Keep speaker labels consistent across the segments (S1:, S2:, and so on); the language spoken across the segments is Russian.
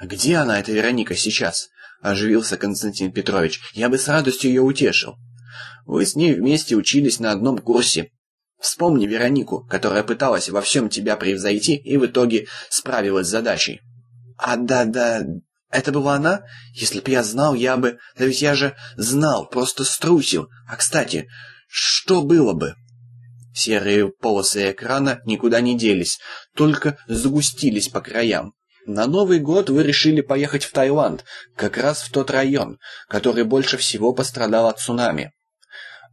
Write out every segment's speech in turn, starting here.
S1: «Где она, эта Вероника, сейчас?» — оживился Константин Петрович. «Я бы с радостью ее утешил». «Вы с ней вместе учились на одном курсе. Вспомни Веронику, которая пыталась во всем тебя превзойти и в итоге справилась с задачей». «А да-да, это была она? Если б я знал, я бы... Да ведь я же знал, просто струсил. А, кстати, что было бы?» Серые полосы экрана никуда не делись, только загустились по краям. На Новый год вы решили поехать в Таиланд, как раз в тот район, который больше всего пострадал от цунами.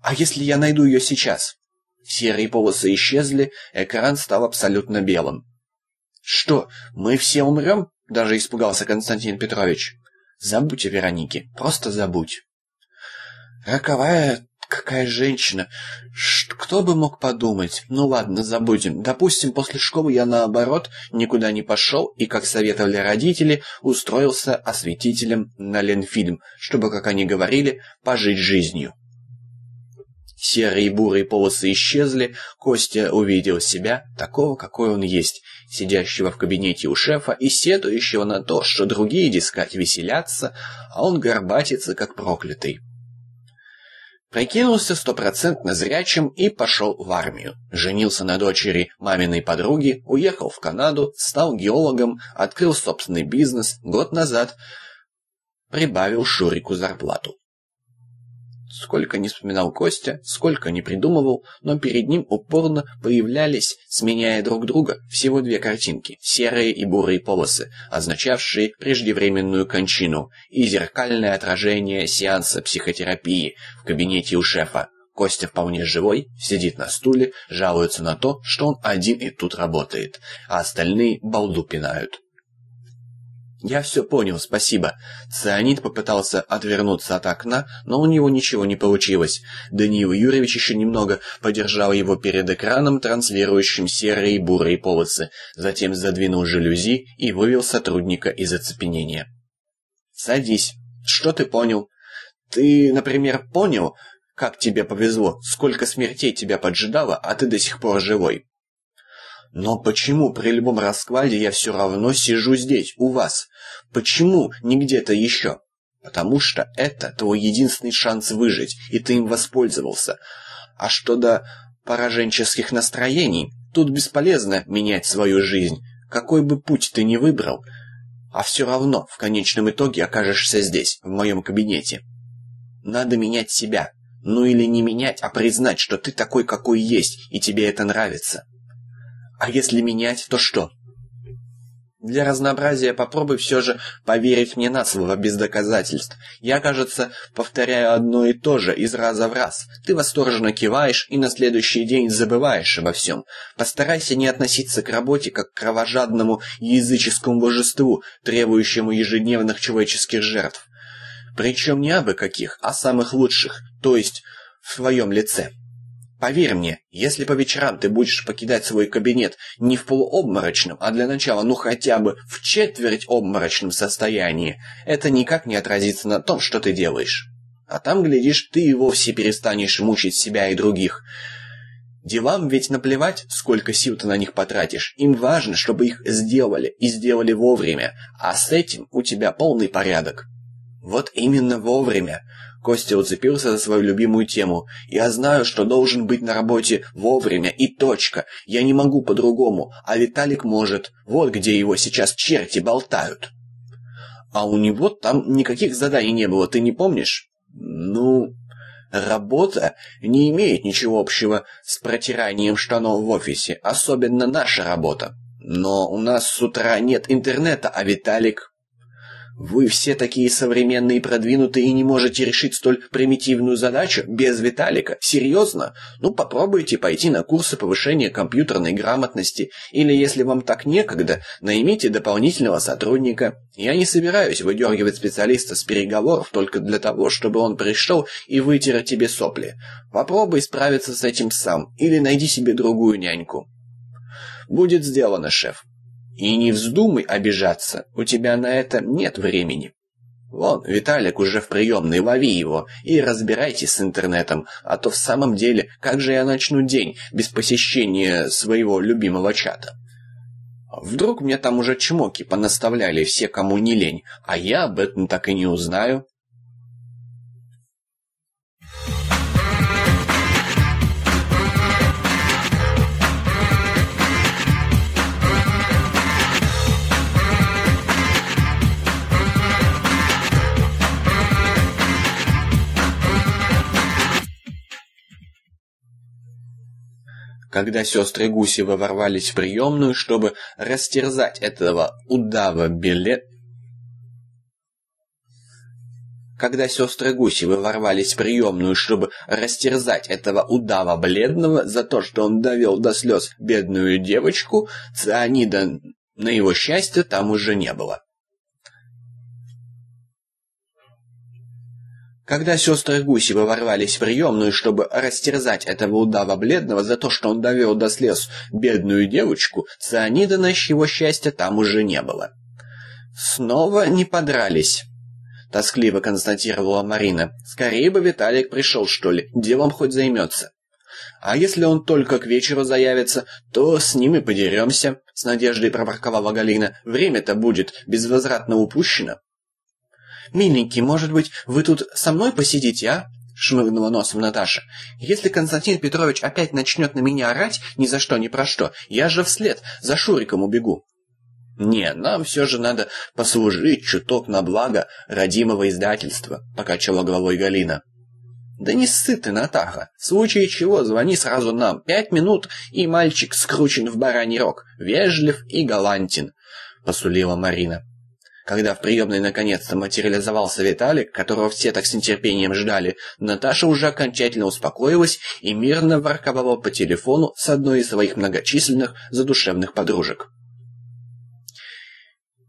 S1: А если я найду ее сейчас? Серые полосы исчезли, экран стал абсолютно белым. Что, мы все умрем? Даже испугался Константин Петрович. Забудь о Веронике, просто забудь. Роковая Какая женщина? Ш кто бы мог подумать? Ну ладно, забудем. Допустим, после школы я наоборот никуда не пошел и, как советовали родители, устроился осветителем на Ленфильм, чтобы, как они говорили, пожить жизнью. Серые и бурые полосы исчезли, Костя увидел себя, такого, какой он есть, сидящего в кабинете у шефа и сетующего на то, что другие, дескать, веселятся, а он горбатится, как проклятый. Прикинулся стопроцентно зрячим и пошел в армию. Женился на дочери маминой подруги, уехал в Канаду, стал геологом, открыл собственный бизнес, год назад прибавил Шурику зарплату. Сколько не вспоминал Костя, сколько не придумывал, но перед ним упорно появлялись, сменяя друг друга, всего две картинки, серые и бурые полосы, означавшие преждевременную кончину, и зеркальное отражение сеанса психотерапии в кабинете у шефа. Костя вполне живой, сидит на стуле, жалуется на то, что он один и тут работает, а остальные балду пинают. «Я все понял, спасибо». Цианид попытался отвернуться от окна, но у него ничего не получилось. Даниил Юрьевич еще немного подержал его перед экраном, транслирующим серые и бурые полосы, затем задвинул жалюзи и вывел сотрудника из оцепенения. «Садись. Что ты понял?» «Ты, например, понял, как тебе повезло, сколько смертей тебя поджидало, а ты до сих пор живой?» Но почему при любом раскладе я все равно сижу здесь, у вас? Почему не где-то еще? Потому что это твой единственный шанс выжить, и ты им воспользовался. А что до пораженческих настроений, тут бесполезно менять свою жизнь. Какой бы путь ты ни выбрал, а все равно в конечном итоге окажешься здесь, в моем кабинете. Надо менять себя. Ну или не менять, а признать, что ты такой, какой есть, и тебе это нравится. А если менять, то что? Для разнообразия попробуй все же поверить мне на слово без доказательств. Я, кажется, повторяю одно и то же из раза в раз. Ты восторженно киваешь и на следующий день забываешь обо всем. Постарайся не относиться к работе как к кровожадному языческому божеству, требующему ежедневных человеческих жертв. Причем не абы каких, а самых лучших, то есть в твоем лице. Поверь мне, если по вечерам ты будешь покидать свой кабинет не в полуобморочном, а для начала ну хотя бы в четверть обморочном состоянии, это никак не отразится на том, что ты делаешь. А там, глядишь, ты и вовсе перестанешь мучить себя и других. Делам ведь наплевать, сколько сил ты на них потратишь. Им важно, чтобы их сделали, и сделали вовремя. А с этим у тебя полный порядок. Вот именно вовремя. Костя уцепился за свою любимую тему. «Я знаю, что должен быть на работе вовремя и точка. Я не могу по-другому, а Виталик может. Вот где его сейчас черти болтают». «А у него там никаких заданий не было, ты не помнишь?» «Ну...» Работа не имеет ничего общего с протиранием штанов в офисе, особенно наша работа. Но у нас с утра нет интернета, а Виталик вы все такие современные и продвинутые и не можете решить столь примитивную задачу без Виталика? Серьезно? Ну попробуйте пойти на курсы повышения компьютерной грамотности, или если вам так некогда, наймите дополнительного сотрудника. Я не собираюсь выдергивать специалиста с переговоров только для того, чтобы он пришел и вытер тебе сопли. Попробуй справиться с этим сам, или найди себе другую няньку. Будет сделано, шеф. И не вздумай обижаться, у тебя на это нет времени. Вон, Виталик уже в приемной, лови его и разбирайтесь с интернетом, а то в самом деле, как же я начну день без посещения своего любимого чата? Вдруг мне там уже чмоки понаставляли все, кому не лень, а я об этом так и не узнаю. Когда сестры Гусевы ворвались в приемную, чтобы растерзать этого удава билет... Когда сестры Гусевы ворвались в приемную, чтобы растерзать этого удава бледного за то, что он довел до слез бедную девочку, цианида, на его счастье, там уже не было. Когда сестры Гусевы ворвались в приемную, чтобы растерзать этого удава бледного за то, что он довел до слез бедную девочку, цианида на его счастья там уже не было. «Снова не подрались», — тоскливо констатировала Марина. «Скорее бы Виталик пришел, что ли, делом хоть займется». «А если он только к вечеру заявится, то с ним и подеремся», — с надеждой проворковала Галина. «Время-то будет безвозвратно упущено». «Миленький, может быть, вы тут со мной посидите, а?» — шмыгнула носом Наташа. «Если Константин Петрович опять начнет на меня орать ни за что, ни про что, я же вслед за Шуриком убегу». «Не, нам все же надо послужить чуток на благо родимого издательства», — покачала головой Галина. «Да не ссы ты, Натаха. В случае чего звони сразу нам. Пять минут, и мальчик скручен в бараний рог. Вежлив и галантен», — посулила Марина. Когда в приемной наконец-то материализовался Виталик, которого все так с нетерпением ждали, Наташа уже окончательно успокоилась и мирно ворковала по телефону с одной из своих многочисленных задушевных подружек.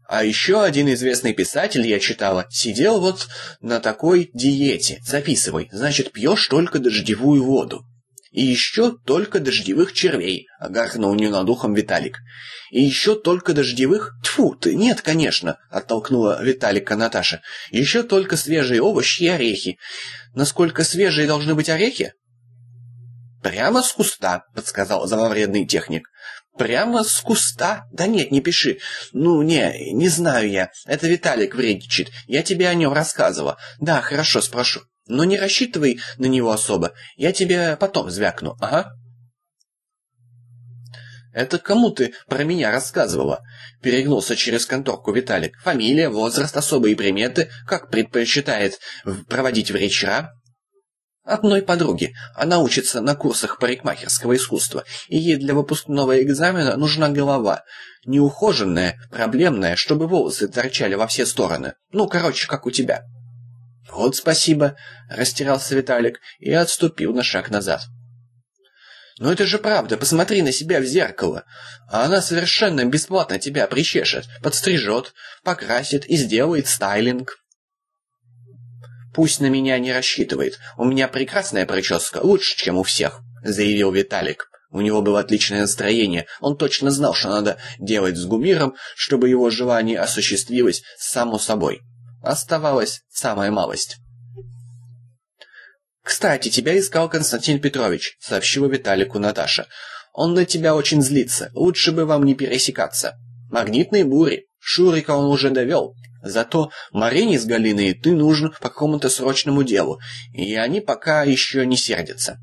S1: А еще один известный писатель, я читала, сидел вот на такой диете. Записывай, значит, пьешь только дождевую воду. И еще только дождевых червей, огаркнул не над ухом Виталик. И еще только дождевых... Тьфу ты, нет, конечно, оттолкнула Виталика Наташа. Еще только свежие овощи и орехи. Насколько свежие должны быть орехи? Прямо с куста, подсказал зловредный техник. Прямо с куста? Да нет, не пиши. Ну, не, не знаю я. Это Виталик вредничает. Я тебе о нем рассказывала. Да, хорошо, спрошу. Но не рассчитывай на него особо. Я тебе потом звякну, ага. «Это кому ты про меня рассказывала?» Перегнулся через конторку Виталик. «Фамилия, возраст, особые приметы, как предпочитает проводить вечера?» «Одной подруге. Она учится на курсах парикмахерского искусства, и ей для выпускного экзамена нужна голова. Неухоженная, проблемная, чтобы волосы торчали во все стороны. Ну, короче, как у тебя». «Вот спасибо», — растерялся Виталик и отступил на шаг назад. «Но это же правда, посмотри на себя в зеркало. А она совершенно бесплатно тебя причешет, подстрижет, покрасит и сделает стайлинг». «Пусть на меня не рассчитывает. У меня прекрасная прическа, лучше, чем у всех», — заявил Виталик. У него было отличное настроение. Он точно знал, что надо делать с Гумиром, чтобы его желание осуществилось само собой. Оставалась самая малость. «Кстати, тебя искал Константин Петрович», — сообщила Виталику Наташа. «Он на тебя очень злится. Лучше бы вам не пересекаться. Магнитные бури. Шурика он уже довел. Зато Марине с Галиной ты нужен по какому-то срочному делу, и они пока еще не сердятся.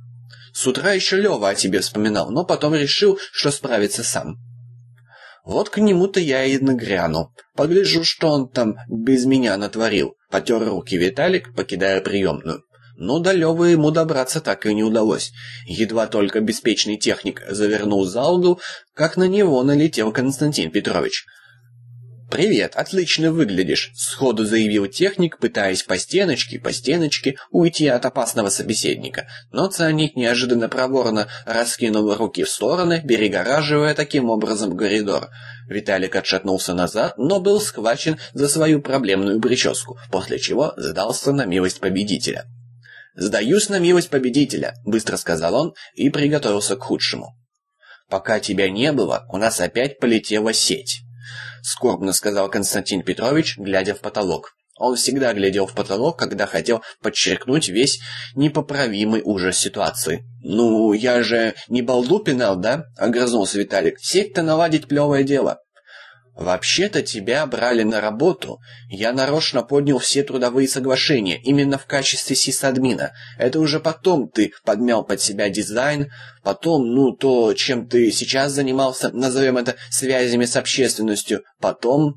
S1: С утра еще Лева о тебе вспоминал, но потом решил, что справится сам. Вот к нему-то я и нагряну. Погляжу, что он там без меня натворил. Потер руки Виталик, покидая приемную. Но до Лёвы ему добраться так и не удалось. Едва только беспечный техник завернул за угол, как на него налетел Константин Петрович. «Привет, отлично выглядишь», — сходу заявил техник, пытаясь по стеночке, по стеночке уйти от опасного собеседника. Но цианик неожиданно проворно раскинул руки в стороны, перегораживая таким образом коридор. Виталик отшатнулся назад, но был схвачен за свою проблемную прическу, после чего сдался на милость победителя. «Сдаюсь на милость победителя», — быстро сказал он и приготовился к худшему. «Пока тебя не было, у нас опять полетела сеть» скорбно сказал Константин Петрович, глядя в потолок. Он всегда глядел в потолок, когда хотел подчеркнуть весь непоправимый ужас ситуации. «Ну, я же не балду пинал, да?» — огрызнулся Виталик. «Сеть-то наладить плевое дело». «Вообще-то тебя брали на работу. Я нарочно поднял все трудовые соглашения именно в качестве сисадмина. Это уже потом ты подмял под себя дизайн, потом, ну, то, чем ты сейчас занимался, назовем это связями с общественностью, потом...»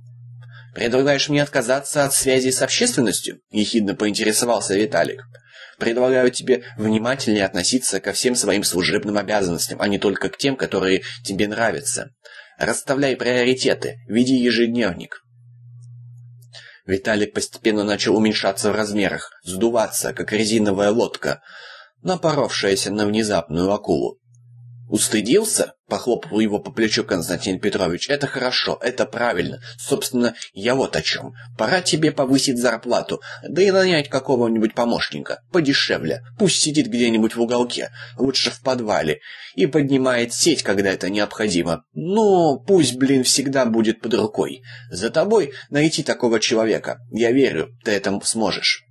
S1: «Предлагаешь мне отказаться от связи с общественностью?» — ехидно поинтересовался Виталик. «Предлагаю тебе внимательнее относиться ко всем своим служебным обязанностям, а не только к тем, которые тебе нравятся. Расставляй приоритеты, веди ежедневник. Виталик постепенно начал уменьшаться в размерах, сдуваться, как резиновая лодка, напоровшаяся на внезапную акулу. «Устыдился?» — похлопал его по плечу Константин Петрович. «Это хорошо, это правильно. Собственно, я вот о чем. Пора тебе повысить зарплату, да и нанять какого-нибудь помощника, подешевле. Пусть сидит где-нибудь в уголке, лучше в подвале, и поднимает сеть, когда это необходимо. Но пусть, блин, всегда будет под рукой. За тобой найти такого человека. Я верю, ты это сможешь».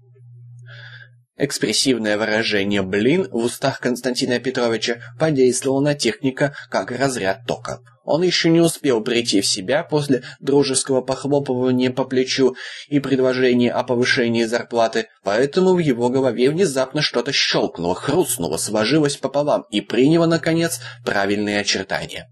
S1: Экспрессивное выражение «блин» в устах Константина Петровича подействовало на техника как разряд тока. Он еще не успел прийти в себя после дружеского похлопывания по плечу и предложения о повышении зарплаты, поэтому в его голове внезапно что-то щелкнуло, хрустнуло, сложилось пополам и приняло, наконец, правильные очертания.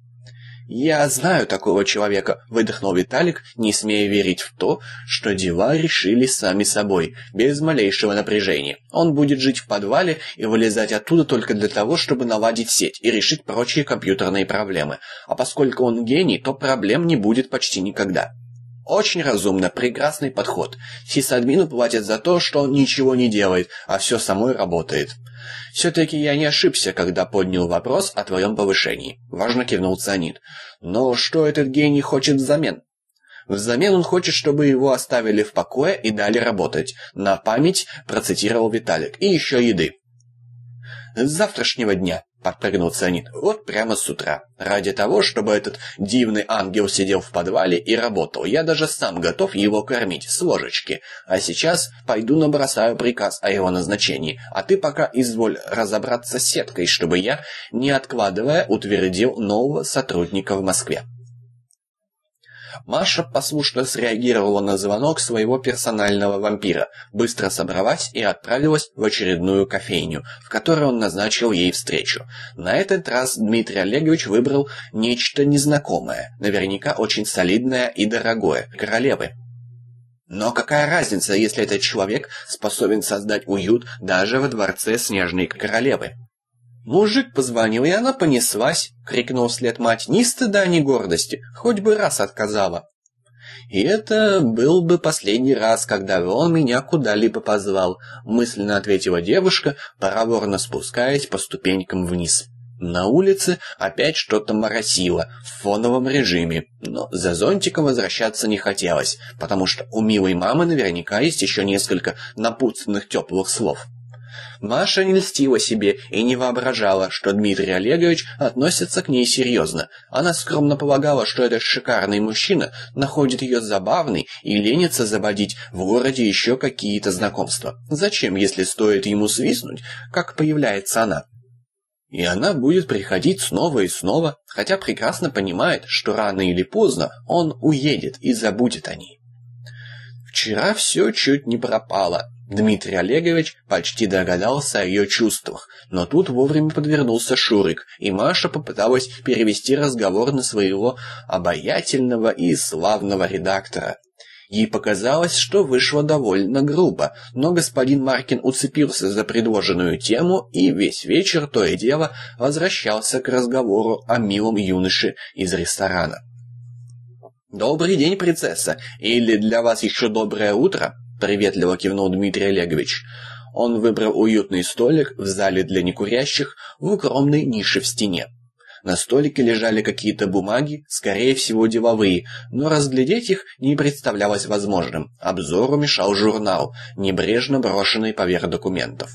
S1: «Я знаю такого человека», — выдохнул Виталик, не смея верить в то, что дела решили сами собой, без малейшего напряжения. Он будет жить в подвале и вылезать оттуда только для того, чтобы наладить сеть и решить прочие компьютерные проблемы. А поскольку он гений, то проблем не будет почти никогда. Очень разумно, прекрасный подход. Сисадмину платят за то, что он ничего не делает, а все самой работает. Все-таки я не ошибся, когда поднял вопрос о твоем повышении. Важно кивнул Цианид. Но что этот гений хочет взамен? Взамен он хочет, чтобы его оставили в покое и дали работать. На память процитировал Виталик. И еще еды. С завтрашнего дня подпрыгнул Цианид. Вот прямо с утра. Ради того, чтобы этот дивный ангел сидел в подвале и работал, я даже сам готов его кормить с ложечки. А сейчас пойду набросаю приказ о его назначении, а ты пока изволь разобраться с сеткой, чтобы я, не откладывая, утвердил нового сотрудника в Москве. Маша послушно среагировала на звонок своего персонального вампира, быстро собралась и отправилась в очередную кофейню, в которой он назначил ей встречу. На этот раз Дмитрий Олегович выбрал нечто незнакомое, наверняка очень солидное и дорогое – королевы. Но какая разница, если этот человек способен создать уют даже во дворце Снежной Королевы? Мужик позвонил, и она понеслась, крикнул вслед мать. Ни стыда, ни гордости, хоть бы раз отказала. И это был бы последний раз, когда он меня куда-либо позвал, мысленно ответила девушка, проворно спускаясь по ступенькам вниз. На улице опять что-то моросило в фоновом режиме, но за зонтиком возвращаться не хотелось, потому что у милой мамы наверняка есть еще несколько напутственных теплых слов. Маша не льстила себе и не воображала, что Дмитрий Олегович относится к ней серьезно. Она скромно полагала, что этот шикарный мужчина находит ее забавной и ленится заводить в городе еще какие-то знакомства. Зачем, если стоит ему свистнуть, как появляется она? И она будет приходить снова и снова, хотя прекрасно понимает, что рано или поздно он уедет и забудет о ней. Вчера все чуть не пропало. Дмитрий Олегович почти догадался о ее чувствах, но тут вовремя подвернулся Шурик, и Маша попыталась перевести разговор на своего обаятельного и славного редактора. Ей показалось, что вышло довольно грубо, но господин Маркин уцепился за предложенную тему и весь вечер то и дело возвращался к разговору о милом юноше из ресторана. «Добрый день, принцесса! Или для вас еще доброе утро?» Приветливо кивнул Дмитрий Олегович. Он выбрал уютный столик в зале для некурящих в укромной нише в стене. На столике лежали какие-то бумаги, скорее всего деловые, но разглядеть их не представлялось возможным. Обзору мешал журнал, небрежно брошенный поверх документов.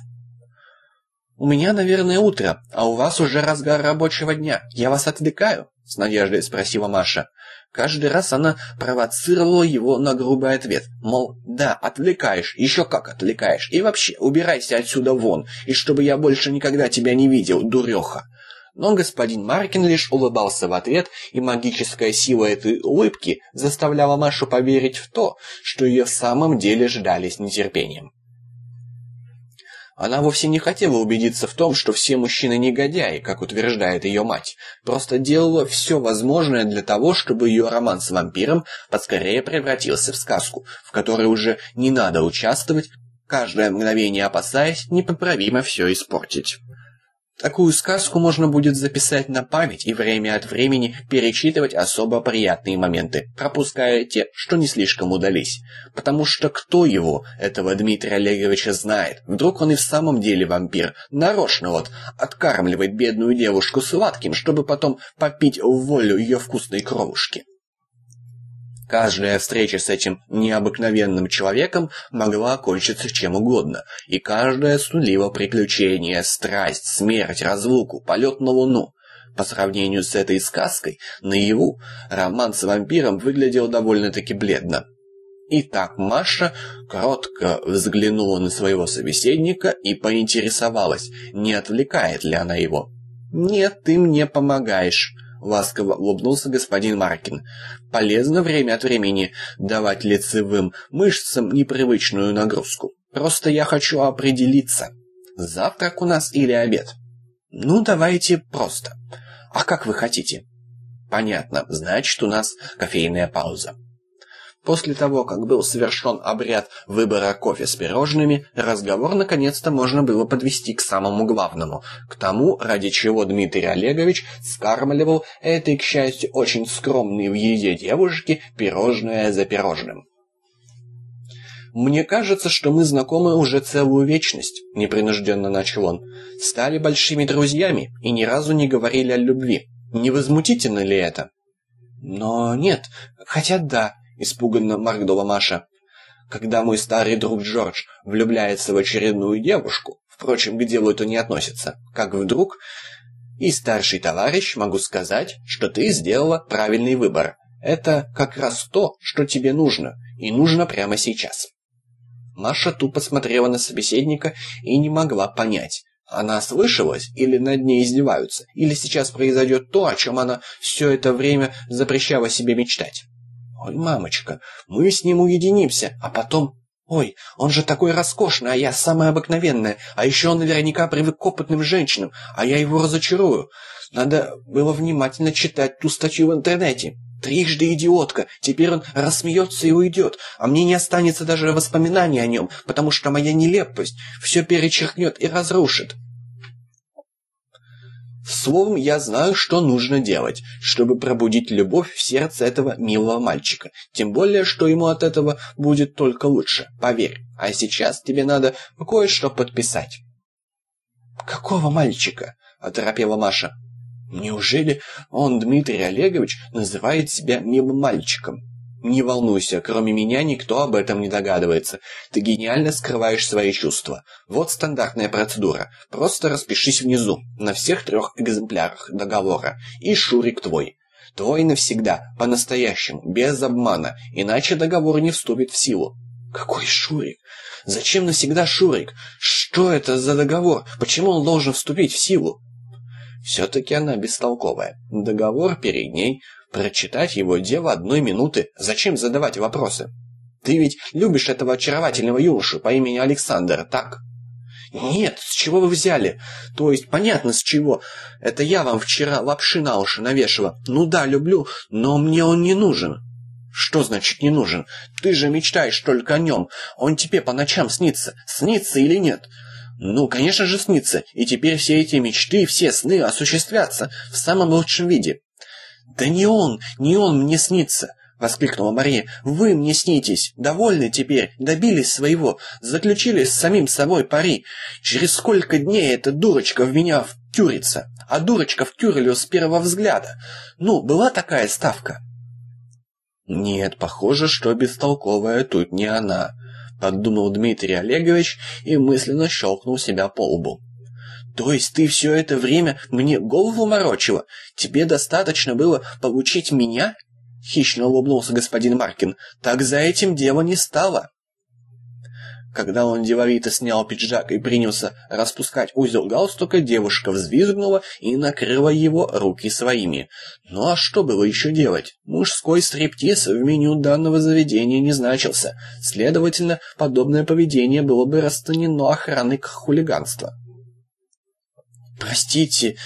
S1: «У меня, наверное, утро, а у вас уже разгар рабочего дня. Я вас отвлекаю?» — с надеждой спросила Маша. Каждый раз она провоцировала его на грубый ответ. Мол, да, отвлекаешь, еще как отвлекаешь. И вообще, убирайся отсюда вон, и чтобы я больше никогда тебя не видел, дуреха. Но господин Маркин лишь улыбался в ответ, и магическая сила этой улыбки заставляла Машу поверить в то, что ее в самом деле ждали с нетерпением. Она вовсе не хотела убедиться в том, что все мужчины негодяи, как утверждает ее мать. Просто делала все возможное для того, чтобы ее роман с вампиром поскорее превратился в сказку, в которой уже не надо участвовать, каждое мгновение опасаясь непоправимо все испортить. Такую сказку можно будет записать на память и время от времени перечитывать особо приятные моменты, пропуская те, что не слишком удались. Потому что кто его, этого Дмитрия Олеговича, знает? Вдруг он и в самом деле вампир, нарочно вот, откармливает бедную девушку сладким, чтобы потом попить в волю ее вкусной кровушки. Каждая встреча с этим необыкновенным человеком могла окончиться чем угодно, и каждая сулила приключение, страсть, смерть, разлуку, полет на луну. По сравнению с этой сказкой, наяву роман с вампиром выглядел довольно-таки бледно. Итак, Маша кротко взглянула на своего собеседника и поинтересовалась, не отвлекает ли она его. «Нет, ты мне помогаешь», — ласково улыбнулся господин Маркин. «Полезно время от времени давать лицевым мышцам непривычную нагрузку. Просто я хочу определиться, завтрак у нас или обед?» «Ну, давайте просто. А как вы хотите?» «Понятно. Значит, у нас кофейная пауза». После того, как был совершен обряд выбора кофе с пирожными, разговор наконец-то можно было подвести к самому главному, к тому, ради чего Дмитрий Олегович скармливал этой, к счастью, очень скромной в еде девушке пирожное за пирожным. «Мне кажется, что мы знакомы уже целую вечность», — непринужденно начал он. «Стали большими друзьями и ни разу не говорили о любви. Не возмутительно ли это?» «Но нет, хотя да, испуганно моргнула Маша. Когда мой старый друг Джордж влюбляется в очередную девушку, впрочем, к делу это не относится, как вдруг... И старший товарищ, могу сказать, что ты сделала правильный выбор. Это как раз то, что тебе нужно, и нужно прямо сейчас. Маша тупо смотрела на собеседника и не могла понять, она слышалась или над ней издеваются, или сейчас произойдет то, о чем она все это время запрещала себе мечтать. Ой, мамочка, мы с ним уединимся, а потом... Ой, он же такой роскошный, а я самая обыкновенная. А еще он наверняка привык к опытным женщинам, а я его разочарую. Надо было внимательно читать ту статью в интернете. Трижды идиотка, теперь он рассмеется и уйдет, а мне не останется даже воспоминаний о нем, потому что моя нелепость все перечеркнет и разрушит. Словом, я знаю, что нужно делать, чтобы пробудить любовь в сердце этого милого мальчика. Тем более, что ему от этого будет только лучше, поверь. А сейчас тебе надо кое-что подписать. «Какого мальчика?» – оторопела Маша. «Неужели он, Дмитрий Олегович, называет себя милым мальчиком?» Не волнуйся, кроме меня никто об этом не догадывается. Ты гениально скрываешь свои чувства. Вот стандартная процедура. Просто распишись внизу, на всех трех экземплярах договора. И Шурик твой. Твой навсегда, по-настоящему, без обмана, иначе договор не вступит в силу. Какой Шурик? Зачем навсегда Шурик? Что это за договор? Почему он должен вступить в силу? Все-таки она бестолковая. Договор перед ней, Прочитать его дело одной минуты. Зачем задавать вопросы? Ты ведь любишь этого очаровательного юношу по имени Александр, так? Нет, с чего вы взяли? То есть, понятно, с чего. Это я вам вчера лапши на уши навешивала. Ну да, люблю, но мне он не нужен. Что значит не нужен? Ты же мечтаешь только о нем. Он тебе по ночам снится. Снится или нет? Ну, конечно же, снится. И теперь все эти мечты, все сны осуществятся в самом лучшем виде. «Да не он, не он мне снится!» — воскликнула Мария. «Вы мне снитесь! Довольны теперь! Добились своего! Заключили с самим собой пари! Через сколько дней эта дурочка в меня втюрится? А дурочка втюрили с первого взгляда! Ну, была такая ставка?» «Нет, похоже, что бестолковая тут не она», — подумал Дмитрий Олегович и мысленно щелкнул себя по лбу. То есть ты все это время мне голову морочила? Тебе достаточно было получить меня? Хищно улыбнулся господин Маркин. Так за этим дело не стало. Когда он деловито снял пиджак и принялся распускать узел галстука, девушка взвизгнула и накрыла его руки своими. Ну а что было еще делать? Мужской стриптиз в меню данного заведения не значился. Следовательно, подобное поведение было бы расценено охраной как хулиганство. «Простите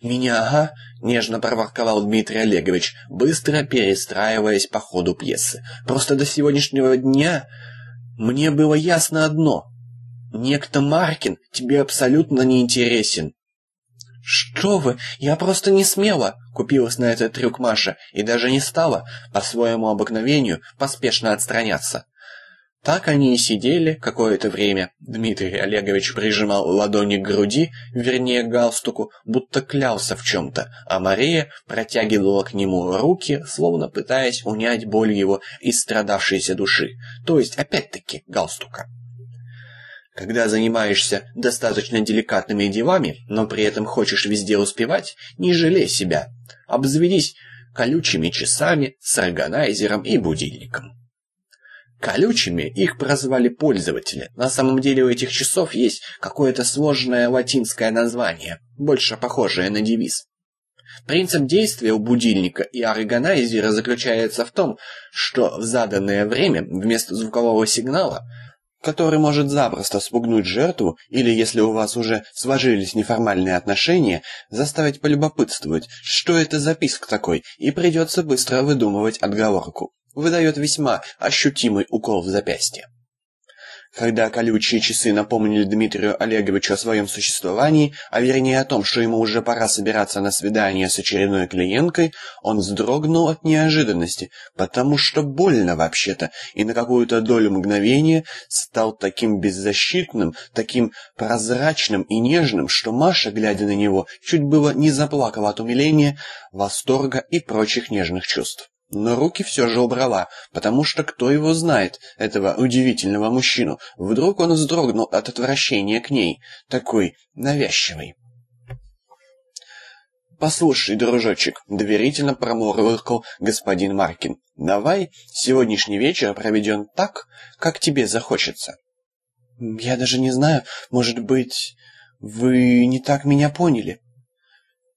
S1: меня, ага?» — нежно проворковал Дмитрий Олегович, быстро перестраиваясь по ходу пьесы. «Просто до сегодняшнего дня мне было ясно одно. Некто Маркин тебе абсолютно не интересен». «Что вы? Я просто не смела!» — купилась на этот трюк Маша и даже не стала, по своему обыкновению, поспешно отстраняться. Так они и сидели какое-то время. Дмитрий Олегович прижимал ладони к груди, вернее к галстуку, будто клялся в чем-то, а Мария протягивала к нему руки, словно пытаясь унять боль его истрадавшейся души, то есть опять-таки галстука. Когда занимаешься достаточно деликатными делами, но при этом хочешь везде успевать, не жалей себя. Обзаведись колючими часами с органайзером и будильником. Колючими их прозвали пользователи. На самом деле у этих часов есть какое-то сложное латинское название, больше похожее на девиз. Принцип действия у будильника и органайзера заключается в том, что в заданное время вместо звукового сигнала, который может запросто спугнуть жертву или, если у вас уже сложились неформальные отношения, заставить полюбопытствовать, что это за писк такой, и придется быстро выдумывать отговорку выдает весьма ощутимый укол в запястье. Когда колючие часы напомнили Дмитрию Олеговичу о своем существовании, а вернее о том, что ему уже пора собираться на свидание с очередной клиенткой, он вздрогнул от неожиданности, потому что больно вообще-то, и на какую-то долю мгновения стал таким беззащитным, таким прозрачным и нежным, что Маша, глядя на него, чуть было не заплакала от умиления, восторга и прочих нежных чувств но руки все же убрала, потому что кто его знает, этого удивительного мужчину. Вдруг он вздрогнул от отвращения к ней, такой навязчивый. «Послушай, дружочек», — доверительно промурлыкал господин Маркин, — «давай сегодняшний вечер проведем так, как тебе захочется». «Я даже не знаю, может быть, вы не так меня поняли»,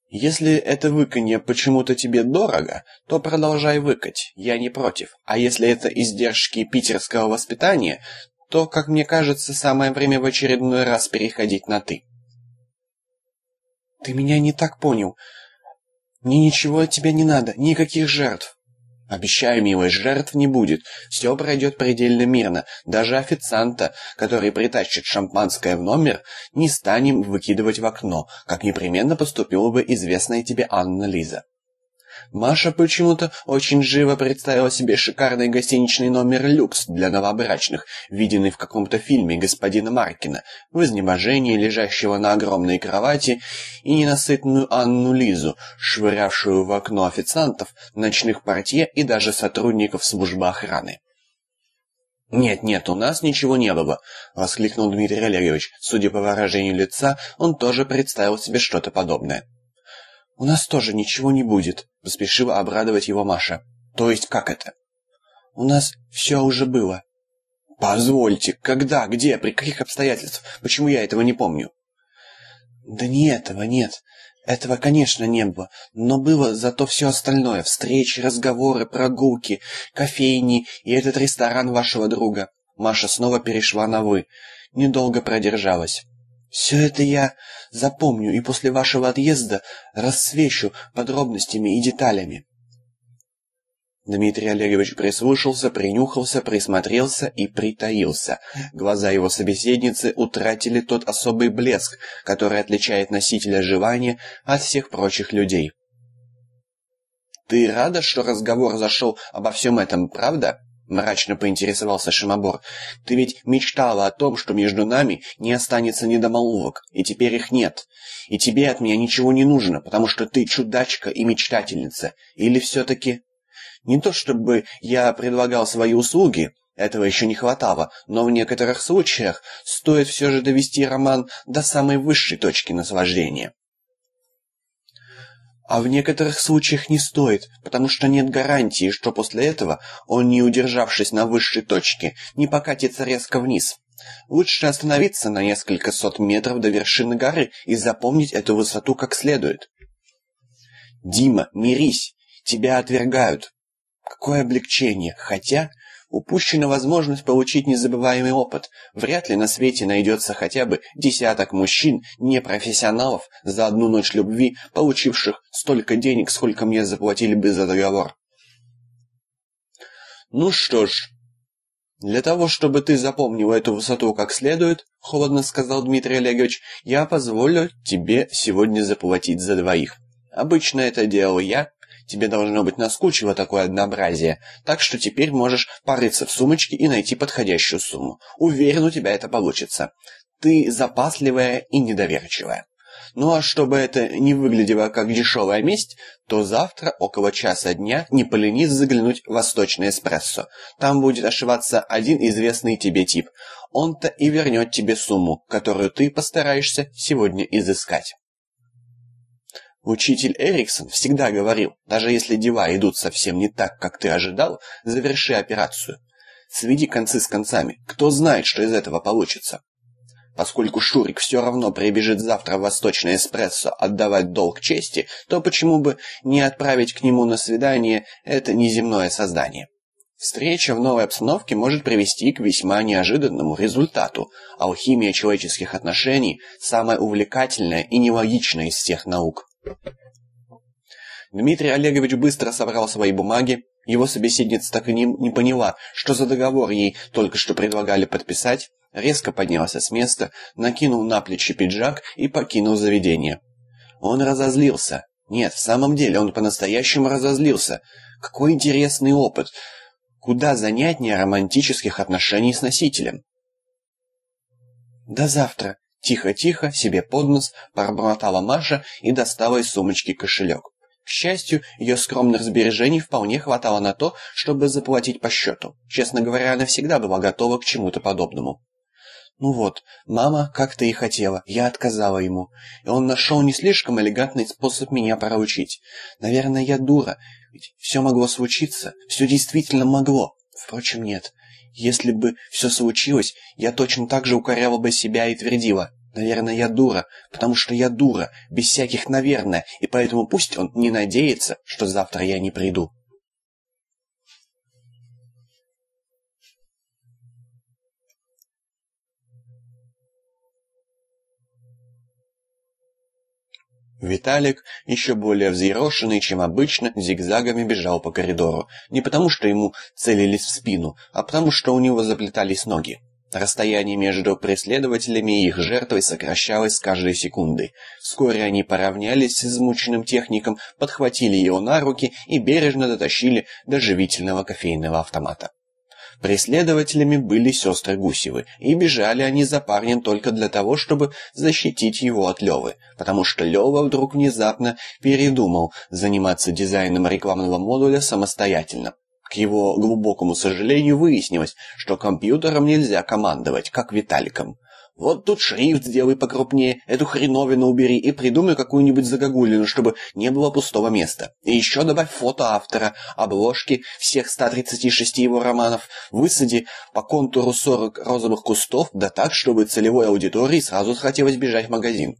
S1: если это выканье почему-то тебе дорого, то продолжай выкать, я не против. А если это издержки питерского воспитания, то, как мне кажется, самое время в очередной раз переходить на «ты». Ты меня не так понял. Мне ничего от тебя не надо, никаких жертв. Обещаю, милый, жертв не будет. Все пройдет предельно мирно. Даже официанта, который притащит шампанское в номер, не станем выкидывать в окно, как непременно поступила бы известная тебе Анна Лиза. Маша почему-то очень живо представила себе шикарный гостиничный номер люкс для новобрачных, виденный в каком-то фильме господина Маркина, в изнеможении лежащего на огромной кровати, и ненасытную Анну Лизу, швырявшую в окно официантов, ночных портье и даже сотрудников службы охраны. «Нет, нет, у нас ничего не было», — воскликнул Дмитрий Олегович. Судя по выражению лица, он тоже представил себе что-то подобное. «У нас тоже ничего не будет», — поспешила обрадовать его Маша. «То есть как это?» «У нас все уже было». «Позвольте, когда, где, при каких обстоятельствах? Почему я этого не помню?» «Да не этого, нет. Этого, конечно, не было. Но было зато все остальное. Встречи, разговоры, прогулки, кофейни и этот ресторан вашего друга». Маша снова перешла на «вы». Недолго продержалась. Все это я запомню и после вашего отъезда рассвечу подробностями и деталями. Дмитрий Олегович прислушался, принюхался, присмотрелся и притаился. Глаза его собеседницы утратили тот особый блеск, который отличает носителя желания от всех прочих людей. «Ты рада, что разговор зашел обо всем этом, правда?» Мрачно поинтересовался Шимобор. «Ты ведь мечтала о том, что между нами не останется недомолвок, и теперь их нет. И тебе от меня ничего не нужно, потому что ты чудачка и мечтательница. Или все-таки...» «Не то чтобы я предлагал свои услуги, этого еще не хватало, но в некоторых случаях стоит все же довести роман до самой высшей точки наслаждения». А в некоторых случаях не стоит, потому что нет гарантии, что после этого он, не удержавшись на высшей точке, не покатится резко вниз. Лучше остановиться на несколько сот метров до вершины горы и запомнить эту высоту как следует. Дима, мирись, тебя отвергают. Какое облегчение, хотя упущена возможность получить незабываемый опыт. Вряд ли на свете найдется хотя бы десяток мужчин, непрофессионалов, за одну ночь любви, получивших столько денег, сколько мне заплатили бы за договор. Ну что ж, для того, чтобы ты запомнил эту высоту как следует, холодно сказал Дмитрий Олегович, я позволю тебе сегодня заплатить за двоих. Обычно это делал я, Тебе должно быть наскучило такое однообразие, так что теперь можешь порыться в сумочке и найти подходящую сумму. Уверен, у тебя это получится. Ты запасливая и недоверчивая. Ну а чтобы это не выглядело как дешевая месть, то завтра около часа дня не поленись заглянуть в Восточный эспрессо. Там будет ошиваться один известный тебе тип. Он-то и вернет тебе сумму, которую ты постараешься сегодня изыскать. Учитель Эриксон всегда говорил, даже если дела идут совсем не так, как ты ожидал, заверши операцию. Сведи концы с концами. Кто знает, что из этого получится. Поскольку Шурик все равно прибежит завтра в Восточное эспрессо отдавать долг чести, то почему бы не отправить к нему на свидание это неземное создание? Встреча в новой обстановке может привести к весьма неожиданному результату. Алхимия человеческих отношений – самая увлекательная и нелогичная из всех наук. Дмитрий Олегович быстро собрал свои бумаги. Его собеседница так и не, не поняла, что за договор ей только что предлагали подписать. Резко поднялся с места, накинул на плечи пиджак и покинул заведение. Он разозлился. Нет, в самом деле он по-настоящему разозлился. Какой интересный опыт. Куда занятнее романтических отношений с носителем. «До завтра», Тихо-тихо, себе под нос, пробормотала Маша и достала из сумочки кошелек. К счастью, ее скромных сбережений вполне хватало на то, чтобы заплатить по счету. Честно говоря, она всегда была готова к чему-то подобному. Ну вот, мама как-то и хотела, я отказала ему. И он нашел не слишком элегантный способ меня проучить. Наверное, я дура, ведь все могло случиться, все действительно могло. Впрочем, нет. Если бы все случилось, я точно так же укоряла бы себя и твердила. Наверное, я дура, потому что я дура, без всяких «наверное», и поэтому пусть он не надеется, что завтра я не приду. Виталик, еще более взъерошенный, чем обычно, зигзагами бежал по коридору. Не потому, что ему целились в спину, а потому, что у него заплетались ноги. Расстояние между преследователями и их жертвой сокращалось с каждой секундой. Вскоре они поравнялись с измученным техником, подхватили его на руки и бережно дотащили до живительного кофейного автомата. Преследователями были сестры Гусевы, и бежали они за парнем только для того, чтобы защитить его от Левы, потому что Лева вдруг внезапно передумал заниматься дизайном рекламного модуля самостоятельно. К его глубокому сожалению выяснилось, что компьютером нельзя командовать, как Виталиком. Вот тут шрифт сделай покрупнее, эту хреновину убери и придумай какую-нибудь загогулину, чтобы не было пустого места. И еще добавь фото автора, обложки всех 136 его романов, высади по контуру 40 розовых кустов, да так, чтобы целевой аудитории сразу захотелось бежать в магазин.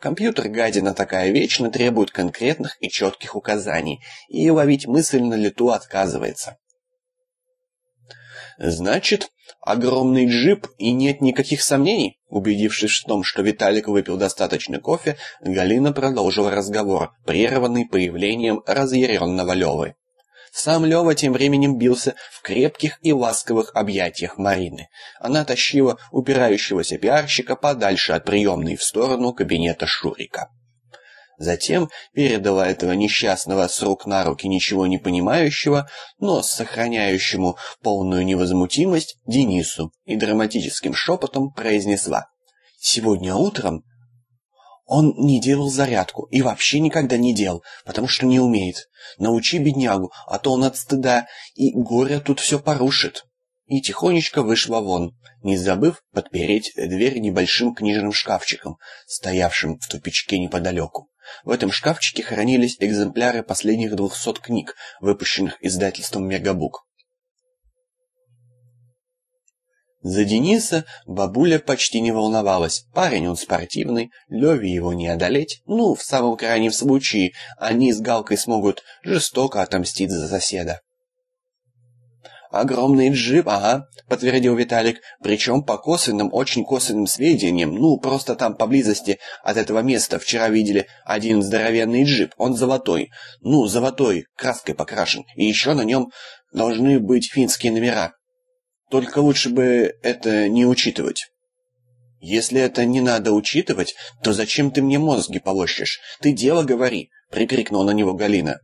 S1: Компьютер, гадина такая, вечно требует конкретных и четких указаний, и ловить мысль на лету отказывается. Значит, огромный джип и нет никаких сомнений? Убедившись в том, что Виталик выпил достаточно кофе, Галина продолжила разговор, прерванный появлением разъяренного Левы. Сам Лева тем временем бился в крепких и ласковых объятиях Марины. Она тащила упирающегося пиарщика подальше от приемной в сторону кабинета Шурика. Затем передала этого несчастного с рук на руки ничего не понимающего, но сохраняющему полную невозмутимость Денису и драматическим шепотом произнесла. «Сегодня утром он не делал зарядку и вообще никогда не делал, потому что не умеет. Научи беднягу, а то он от стыда и горя тут все порушит». И тихонечко вышла вон, не забыв подпереть дверь небольшим книжным шкафчиком, стоявшим в тупичке неподалеку. В этом шкафчике хранились экземпляры последних двухсот книг, выпущенных издательством «Мегабук». За Дениса бабуля почти не волновалась. Парень он спортивный, Леве его не одолеть. Ну, в самом крайнем случае, они с Галкой смогут жестоко отомстить за соседа. «Огромный джип, ага», — подтвердил Виталик. «Причем по косвенным, очень косвенным сведениям. Ну, просто там поблизости от этого места вчера видели один здоровенный джип. Он золотой. Ну, золотой, краской покрашен. И еще на нем должны быть финские номера. Только лучше бы это не учитывать». «Если это не надо учитывать, то зачем ты мне мозги полощешь? Ты дело говори!» — прикрикнула на него Галина.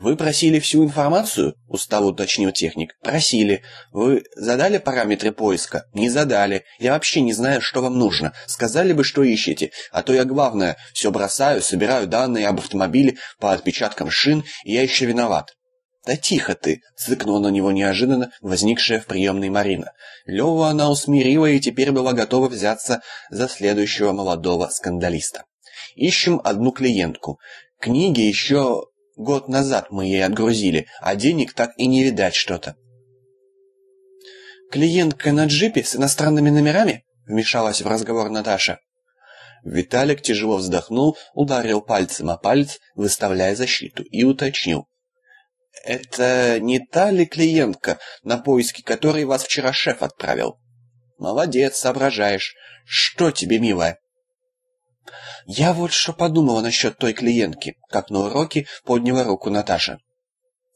S1: «Вы просили всю информацию?» – устало уточнил техник. «Просили. Вы задали параметры поиска?» «Не задали. Я вообще не знаю, что вам нужно. Сказали бы, что ищете. А то я, главное, все бросаю, собираю данные об автомобиле по отпечаткам шин, и я еще виноват». «Да тихо ты!» — цыкнула на него неожиданно возникшая в приемной Марина. Леву она усмирила и теперь была готова взяться за следующего молодого скандалиста. «Ищем одну клиентку. Книги еще Год назад мы ей отгрузили, а денег так и не видать что-то. «Клиентка на джипе с иностранными номерами?» — вмешалась в разговор Наташа. Виталик тяжело вздохнул, ударил пальцем о палец, выставляя защиту, и уточнил. «Это не та ли клиентка, на поиски которой вас вчера шеф отправил?» «Молодец, соображаешь. Что тебе, милая?» «Я вот что подумала насчет той клиентки», — как на уроке подняла руку Наташа.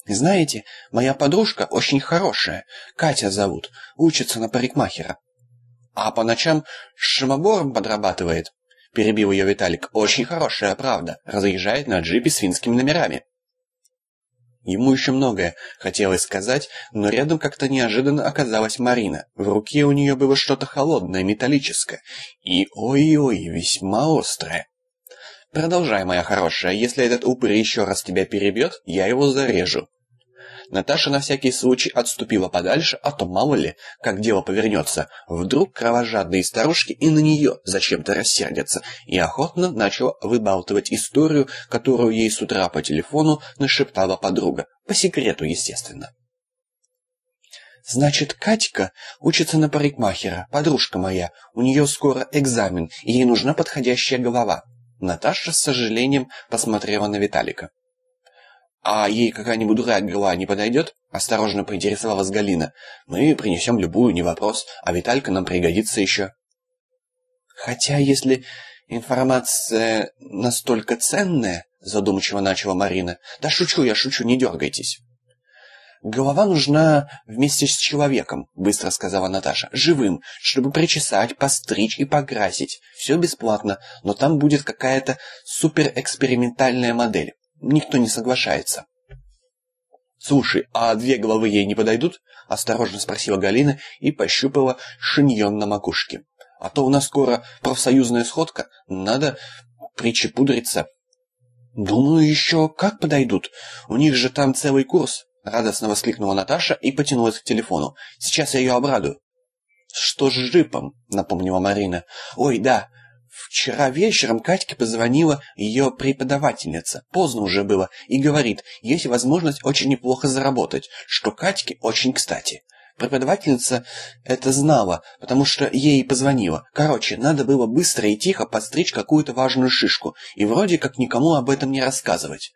S1: «Знаете, моя подружка очень хорошая, Катя зовут, учится на парикмахера. А по ночам шимобором подрабатывает», — перебил ее Виталик. «Очень хорошая, правда, разъезжает на джипе с финскими номерами». Ему еще многое хотелось сказать, но рядом как-то неожиданно оказалась Марина. В руке у нее было что-то холодное, металлическое и, ой-ой, весьма острое. «Продолжай, моя хорошая, если этот упырь еще раз тебя перебьет, я его зарежу». Наташа на всякий случай отступила подальше, а то мало ли, как дело повернется. Вдруг кровожадные старушки и на нее зачем-то рассердятся, и охотно начала выбалтывать историю, которую ей с утра по телефону нашептала подруга. По секрету, естественно. «Значит, Катька учится на парикмахера, подружка моя. У нее скоро экзамен, и ей нужна подходящая голова». Наташа с сожалением посмотрела на Виталика. «А ей какая-нибудь другая голова не подойдет?» — осторожно поинтересовалась Галина. «Мы принесем любую, не вопрос, а Виталька нам пригодится еще». «Хотя, если информация настолько ценная...» — задумчиво начала Марина. «Да шучу я, шучу, не дергайтесь». «Голова нужна вместе с человеком», — быстро сказала Наташа. «Живым, чтобы причесать, постричь и покрасить. Все бесплатно, но там будет какая-то суперэкспериментальная модель никто не соглашается. «Слушай, а две головы ей не подойдут?» — осторожно спросила Галина и пощупала шиньон на макушке. «А то у нас скоро профсоюзная сходка, надо причепудриться». «Думаю, еще как подойдут. У них же там целый курс», — радостно воскликнула Наташа и потянулась к телефону. «Сейчас я ее обрадую». «Что с джипом?» — напомнила Марина. «Ой, да, Вчера вечером Катьке позвонила ее преподавательница, поздно уже было, и говорит, есть возможность очень неплохо заработать, что Катьке очень кстати. Преподавательница это знала, потому что ей позвонила. Короче, надо было быстро и тихо подстричь какую-то важную шишку, и вроде как никому об этом не рассказывать.